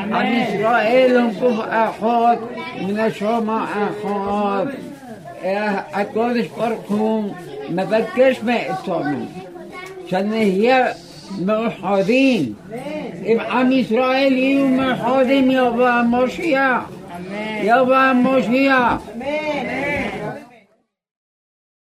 عن إسرائيل انكم أخوات ونشوا مع أخوات أكونش فرقهم ما بدكش ما إتومن عشان هي موحدين. عم إسرائيل موحدين يابا مشيا يابا مشيا